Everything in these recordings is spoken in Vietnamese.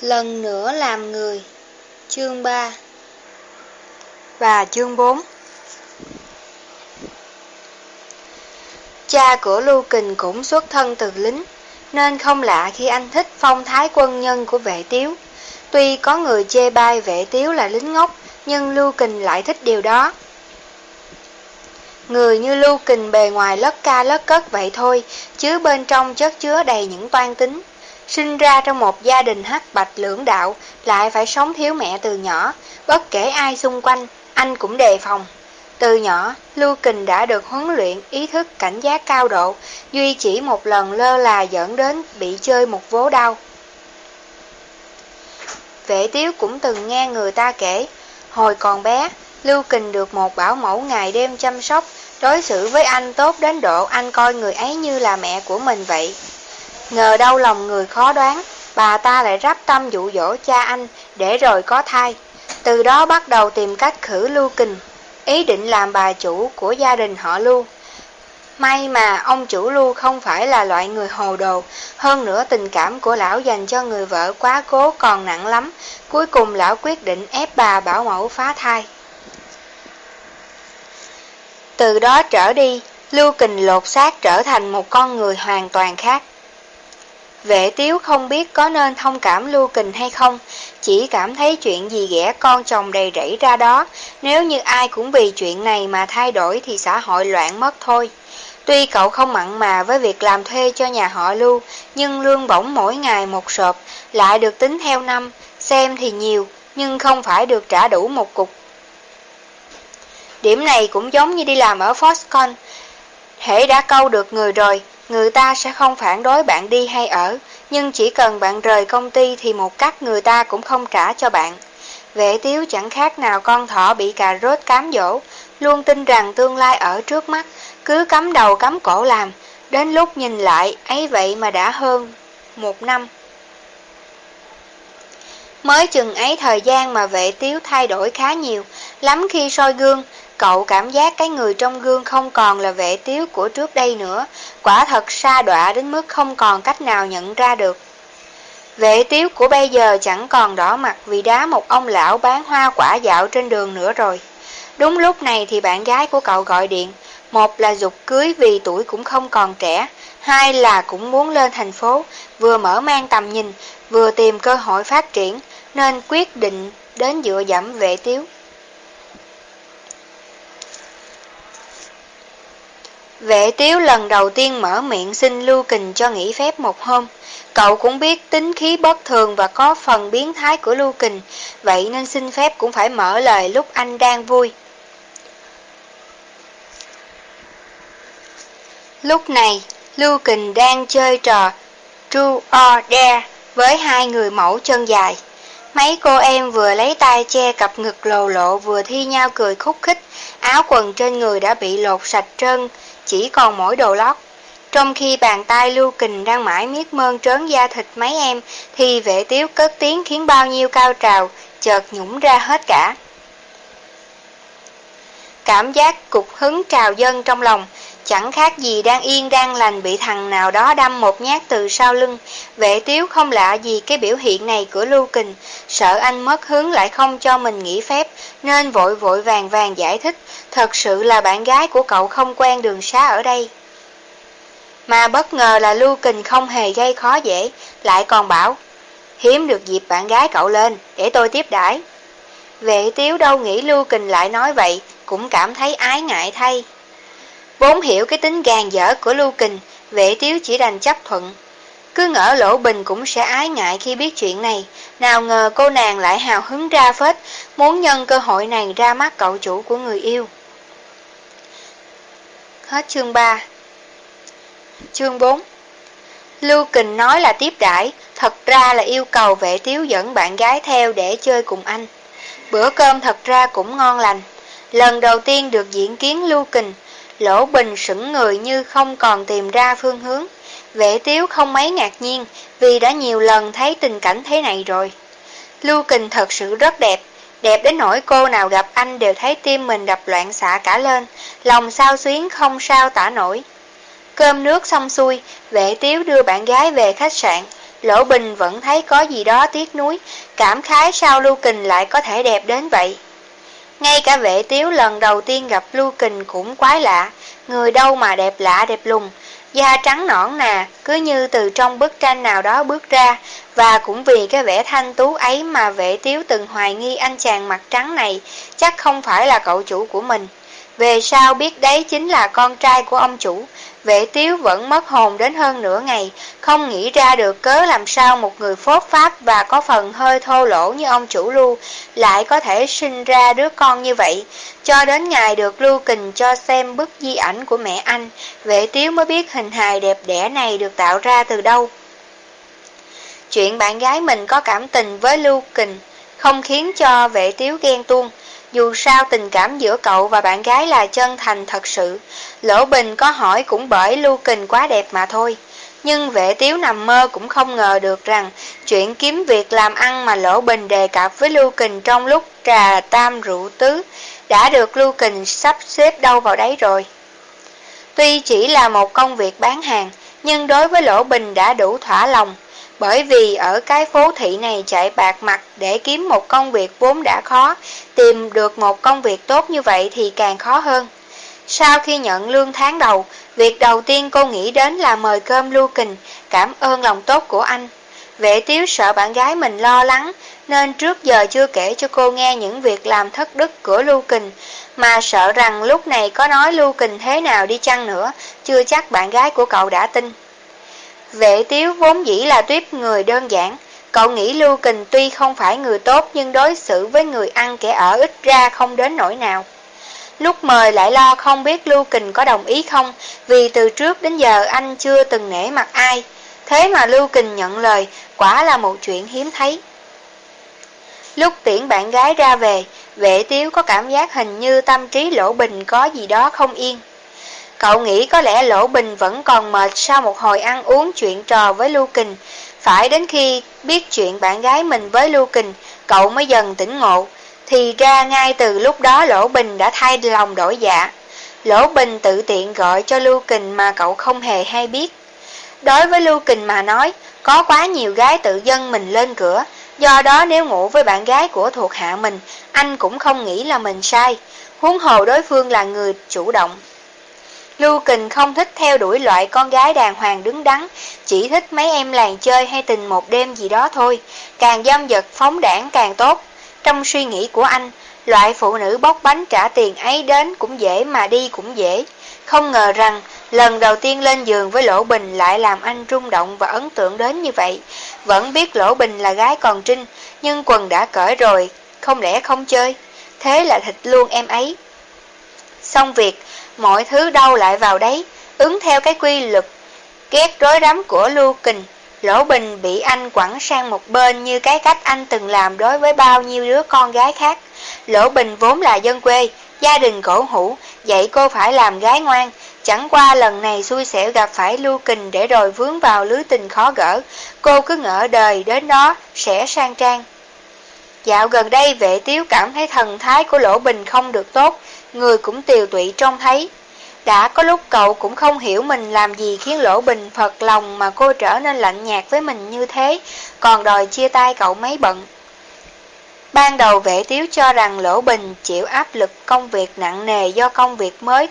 Lần nữa làm người. Chương 3 Và chương 4 Cha của Lưu Kình cũng xuất thân từ lính, Nên không lạ khi anh thích phong thái quân nhân của vệ tiếu. Tuy có người chê bai vệ tiếu là lính ngốc, Nhưng Lưu Kình lại thích điều đó. Người như Lưu Kình bề ngoài lất ca lất cất vậy thôi, Chứ bên trong chất chứa đầy những toan tính. Sinh ra trong một gia đình hắc bạch lưỡng đạo, lại phải sống thiếu mẹ từ nhỏ, bất kể ai xung quanh, anh cũng đề phòng. Từ nhỏ, Lưu Kình đã được huấn luyện ý thức cảnh giác cao độ, duy chỉ một lần lơ là dẫn đến bị chơi một vố đau. Vệ tiếu cũng từng nghe người ta kể, hồi còn bé, Lưu Kình được một bảo mẫu ngày đêm chăm sóc, đối xử với anh tốt đến độ anh coi người ấy như là mẹ của mình vậy. Ngờ đâu lòng người khó đoán, bà ta lại rắp tâm dụ dỗ cha anh để rồi có thai. Từ đó bắt đầu tìm cách khử Lưu Kình, ý định làm bà chủ của gia đình họ Lưu. May mà ông chủ Lưu không phải là loại người hồ đồ, hơn nữa tình cảm của lão dành cho người vợ quá cố còn nặng lắm, cuối cùng lão quyết định ép bà bảo mẫu phá thai. Từ đó trở đi, Lưu Kình lột xác trở thành một con người hoàn toàn khác. Vệ tiếu không biết có nên thông cảm lưu kình hay không, chỉ cảm thấy chuyện gì ghẻ con chồng đầy rẫy ra đó, nếu như ai cũng vì chuyện này mà thay đổi thì xã hội loạn mất thôi. Tuy cậu không mặn mà với việc làm thuê cho nhà họ lưu, nhưng lương bổng mỗi ngày một sộp, lại được tính theo năm, xem thì nhiều, nhưng không phải được trả đủ một cục. Điểm này cũng giống như đi làm ở Foxconn, Hễ đã câu được người rồi, người ta sẽ không phản đối bạn đi hay ở, nhưng chỉ cần bạn rời công ty thì một cách người ta cũng không trả cho bạn. Vệ tiếu chẳng khác nào con thỏ bị cà rốt cám dỗ, luôn tin rằng tương lai ở trước mắt, cứ cắm đầu cắm cổ làm, đến lúc nhìn lại, ấy vậy mà đã hơn một năm. Mới chừng ấy thời gian mà vệ tiếu thay đổi khá nhiều, lắm khi soi gương, Cậu cảm giác cái người trong gương không còn là vệ tiếu của trước đây nữa, quả thật xa đọa đến mức không còn cách nào nhận ra được. Vệ tiếu của bây giờ chẳng còn đỏ mặt vì đá một ông lão bán hoa quả dạo trên đường nữa rồi. Đúng lúc này thì bạn gái của cậu gọi điện, một là dục cưới vì tuổi cũng không còn trẻ, hai là cũng muốn lên thành phố, vừa mở mang tầm nhìn, vừa tìm cơ hội phát triển, nên quyết định đến dựa dẫm vệ tiếu. Vệ tiếu lần đầu tiên mở miệng xin Lưu Kình cho nghỉ phép một hôm. Cậu cũng biết tính khí bất thường và có phần biến thái của Lưu Kình, vậy nên xin phép cũng phải mở lời lúc anh đang vui. Lúc này, Lưu Kình đang chơi trò True or Dare với hai người mẫu chân dài. Mấy cô em vừa lấy tay che cặp ngực lồ lộ vừa thi nhau cười khúc khích, áo quần trên người đã bị lột sạch trơn, chỉ còn mỗi đồ lót. Trong khi bàn tay Lưu Kình đang mãi miết mơn trớn da thịt mấy em, thì vệ tiếu cất tiếng khiến bao nhiêu cao trào, chợt nhũng ra hết cả. Cảm giác cục hứng trào dân trong lòng, chẳng khác gì đang yên đang lành bị thằng nào đó đâm một nhát từ sau lưng. Vệ tiếu không lạ gì cái biểu hiện này của Lưu Kình, sợ anh mất hướng lại không cho mình nghỉ phép, nên vội vội vàng vàng giải thích, thật sự là bạn gái của cậu không quen đường xá ở đây. Mà bất ngờ là Lưu Kình không hề gây khó dễ, lại còn bảo, hiếm được dịp bạn gái cậu lên, để tôi tiếp đãi. Vệ tiếu đâu nghĩ Lưu Kình lại nói vậy, cũng cảm thấy ái ngại thay. Vốn hiểu cái tính gàn dở của Lưu Kình, vệ tiếu chỉ đành chấp thuận. Cứ ngỡ Lỗ Bình cũng sẽ ái ngại khi biết chuyện này, nào ngờ cô nàng lại hào hứng ra phết, muốn nhân cơ hội này ra mắt cậu chủ của người yêu. Hết chương 3 Chương 4 Lưu Kình nói là tiếp đãi, thật ra là yêu cầu vệ tiếu dẫn bạn gái theo để chơi cùng anh. Bữa cơm thật ra cũng ngon lành. Lần đầu tiên được diễn kiến Lưu Kình, Lỗ Bình sững người như không còn tìm ra phương hướng. Vệ tiếu không mấy ngạc nhiên vì đã nhiều lần thấy tình cảnh thế này rồi. Lưu Kình thật sự rất đẹp, đẹp đến nỗi cô nào gặp anh đều thấy tim mình đập loạn xạ cả lên, lòng sao xuyến không sao tả nổi. Cơm nước xong xuôi, vệ tiếu đưa bạn gái về khách sạn, Lỗ Bình vẫn thấy có gì đó tiếc nuối, cảm khái sao Lưu Kình lại có thể đẹp đến vậy. Ngay cả vệ tiếu lần đầu tiên gặp Lưu Kình cũng quái lạ, người đâu mà đẹp lạ đẹp lùng, da trắng nõn nà, cứ như từ trong bức tranh nào đó bước ra, và cũng vì cái vẻ thanh tú ấy mà vệ tiếu từng hoài nghi anh chàng mặt trắng này. Chắc không phải là cậu chủ của mình. Về sau biết đấy chính là con trai của ông chủ, vệ tiếu vẫn mất hồn đến hơn nửa ngày, không nghĩ ra được cớ làm sao một người phốt pháp và có phần hơi thô lỗ như ông chủ lưu lại có thể sinh ra đứa con như vậy. Cho đến ngày được Lưu Kình cho xem bức di ảnh của mẹ anh, vệ tiếu mới biết hình hài đẹp đẽ này được tạo ra từ đâu. Chuyện bạn gái mình có cảm tình với Lưu Kình không khiến cho vệ tiếu ghen tuông. Dù sao tình cảm giữa cậu và bạn gái là chân thành thật sự, Lỗ Bình có hỏi cũng bởi Lưu Kình quá đẹp mà thôi. Nhưng vệ tiếu nằm mơ cũng không ngờ được rằng chuyện kiếm việc làm ăn mà Lỗ Bình đề cập với Lưu Kình trong lúc trà tam rượu tứ đã được Lưu Kình sắp xếp đâu vào đấy rồi. Tuy chỉ là một công việc bán hàng, nhưng đối với Lỗ Bình đã đủ thỏa lòng. Bởi vì ở cái phố thị này chạy bạc mặt để kiếm một công việc vốn đã khó, tìm được một công việc tốt như vậy thì càng khó hơn. Sau khi nhận lương tháng đầu, việc đầu tiên cô nghĩ đến là mời cơm Lưu Kình, cảm ơn lòng tốt của anh. Vệ tiếu sợ bạn gái mình lo lắng, nên trước giờ chưa kể cho cô nghe những việc làm thất đức của Lưu Kình, mà sợ rằng lúc này có nói Lưu Kình thế nào đi chăng nữa, chưa chắc bạn gái của cậu đã tin. Vệ tiếu vốn dĩ là tuyếp người đơn giản, cậu nghĩ Lưu Kình tuy không phải người tốt nhưng đối xử với người ăn kẻ ở ít ra không đến nỗi nào. Lúc mời lại lo không biết Lưu Kình có đồng ý không, vì từ trước đến giờ anh chưa từng nể mặt ai. Thế mà Lưu Kình nhận lời, quả là một chuyện hiếm thấy. Lúc tiễn bạn gái ra về, vệ tiếu có cảm giác hình như tâm trí lỗ bình có gì đó không yên. Cậu nghĩ có lẽ Lỗ Bình vẫn còn mệt sau một hồi ăn uống chuyện trò với Lưu Kình. Phải đến khi biết chuyện bạn gái mình với Lưu Kình, cậu mới dần tỉnh ngộ. Thì ra ngay từ lúc đó Lỗ Bình đã thay lòng đổi dạ. Lỗ Bình tự tiện gọi cho Lưu Kình mà cậu không hề hay biết. Đối với Lưu Kình mà nói, có quá nhiều gái tự dân mình lên cửa. Do đó nếu ngủ với bạn gái của thuộc hạ mình, anh cũng không nghĩ là mình sai. Huống hồ đối phương là người chủ động. Lưu Kình không thích theo đuổi loại con gái đàng hoàng đứng đắn, chỉ thích mấy em làng chơi hay tình một đêm gì đó thôi, càng dâm dật phóng đảng càng tốt. Trong suy nghĩ của anh, loại phụ nữ bóc bánh trả tiền ấy đến cũng dễ mà đi cũng dễ. Không ngờ rằng, lần đầu tiên lên giường với Lỗ Bình lại làm anh rung động và ấn tượng đến như vậy. Vẫn biết Lỗ Bình là gái còn trinh, nhưng quần đã cởi rồi, không lẽ không chơi. Thế là thịt luôn em ấy. Xong việc, mọi thứ đâu lại vào đấy, ứng theo cái quy luật. Ghét rối rắm của Lưu Kình, Lỗ Bình bị anh quẳng sang một bên như cái cách anh từng làm đối với bao nhiêu đứa con gái khác. Lỗ Bình vốn là dân quê, gia đình cổ hủ, dạy cô phải làm gái ngoan. Chẳng qua lần này xui xẻo gặp phải Lưu Kình để rồi vướng vào lưới tình khó gỡ. Cô cứ ngỡ đời đến đó sẽ sang trang. Dạo gần đây vệ tiếu cảm thấy thần thái của Lỗ Bình không được tốt, người cũng tiều tụy trông thấy. Đã có lúc cậu cũng không hiểu mình làm gì khiến Lỗ Bình phật lòng mà cô trở nên lạnh nhạt với mình như thế, còn đòi chia tay cậu mấy bận. Ban đầu vệ tiếu cho rằng Lỗ Bình chịu áp lực công việc nặng nề do công việc mới.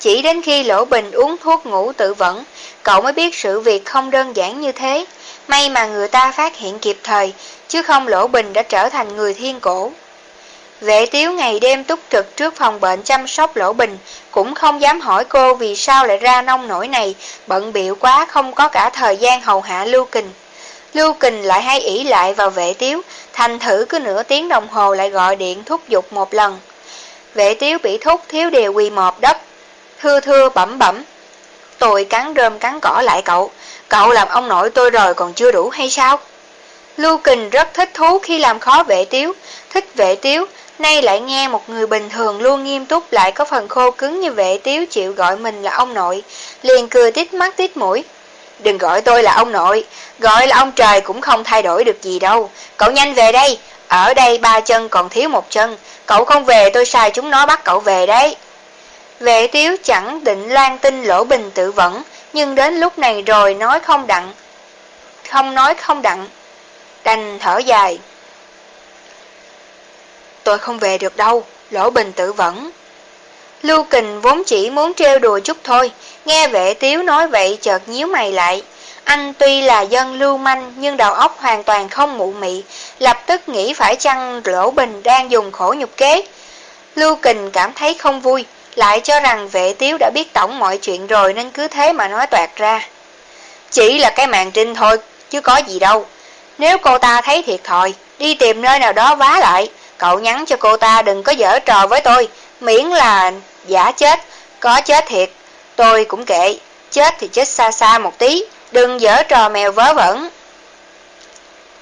Chỉ đến khi Lỗ Bình uống thuốc ngủ tự vẫn, cậu mới biết sự việc không đơn giản như thế. May mà người ta phát hiện kịp thời, chứ không Lỗ Bình đã trở thành người thiên cổ. Vệ tiếu ngày đêm túc trực trước phòng bệnh chăm sóc lỗ bình, cũng không dám hỏi cô vì sao lại ra nông nổi này, bận biệu quá không có cả thời gian hầu hạ Lưu Kình. Lưu Kình lại hay ỷ lại vào vệ tiếu, thành thử cứ nửa tiếng đồng hồ lại gọi điện thúc giục một lần. Vệ tiếu bị thúc thiếu điều quỳ mọp đất, thưa thưa bẩm bẩm. Tôi cắn rơm cắn cỏ lại cậu, cậu làm ông nội tôi rồi còn chưa đủ hay sao? Lưu Kình rất thích thú khi làm khó vệ tiếu, thích vệ tiếu, Nay lại nghe một người bình thường luôn nghiêm túc lại có phần khô cứng như vệ tiếu chịu gọi mình là ông nội, liền cười tít mắt tít mũi. Đừng gọi tôi là ông nội, gọi là ông trời cũng không thay đổi được gì đâu. Cậu nhanh về đây, ở đây ba chân còn thiếu một chân, cậu không về tôi sai chúng nó bắt cậu về đấy. Vệ tiếu chẳng định lan tin lỗ bình tự vẫn, nhưng đến lúc này rồi nói không đặng. không nói không đặng. Đành thở dài. Tôi không về được đâu, lỗ bình tự vẫn. Lưu Kình vốn chỉ muốn trêu đùa chút thôi, nghe vệ tiếu nói vậy chợt nhíu mày lại. Anh tuy là dân lưu manh nhưng đầu óc hoàn toàn không mụ mị, lập tức nghĩ phải chăng lỗ bình đang dùng khổ nhục kế. Lưu Kình cảm thấy không vui, lại cho rằng vệ tiếu đã biết tổng mọi chuyện rồi nên cứ thế mà nói toạt ra. Chỉ là cái màn trinh thôi, chứ có gì đâu. Nếu cô ta thấy thiệt thòi, đi tìm nơi nào đó vá lại, cậu nhắn cho cô ta đừng có dở trò với tôi, miễn là giả chết, có chết thiệt, tôi cũng kệ, chết thì chết xa xa một tí, đừng dở trò mèo vớ vẩn.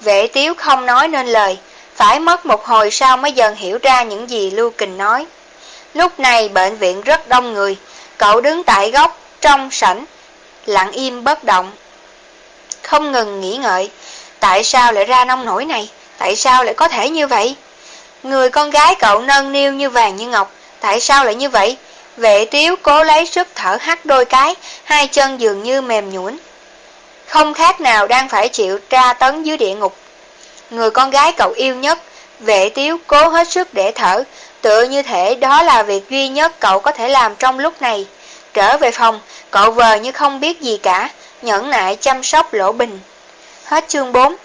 Vệ tiếu không nói nên lời, phải mất một hồi sau mới dần hiểu ra những gì Lưu Kình nói. Lúc này bệnh viện rất đông người, cậu đứng tại góc, trong sảnh, lặng im bất động. Không ngừng nghĩ ngợi, tại sao lại ra nông nổi này, tại sao lại có thể như vậy? Người con gái cậu nâng niu như vàng như ngọc, tại sao lại như vậy? Vệ tiếu cố lấy sức thở hắt đôi cái, hai chân dường như mềm nhũn. Không khác nào đang phải chịu tra tấn dưới địa ngục. Người con gái cậu yêu nhất, vệ tiếu cố hết sức để thở, tựa như thể đó là việc duy nhất cậu có thể làm trong lúc này. Trở về phòng, cậu vờ như không biết gì cả, nhẫn nại chăm sóc lỗ bình. Hết chương 4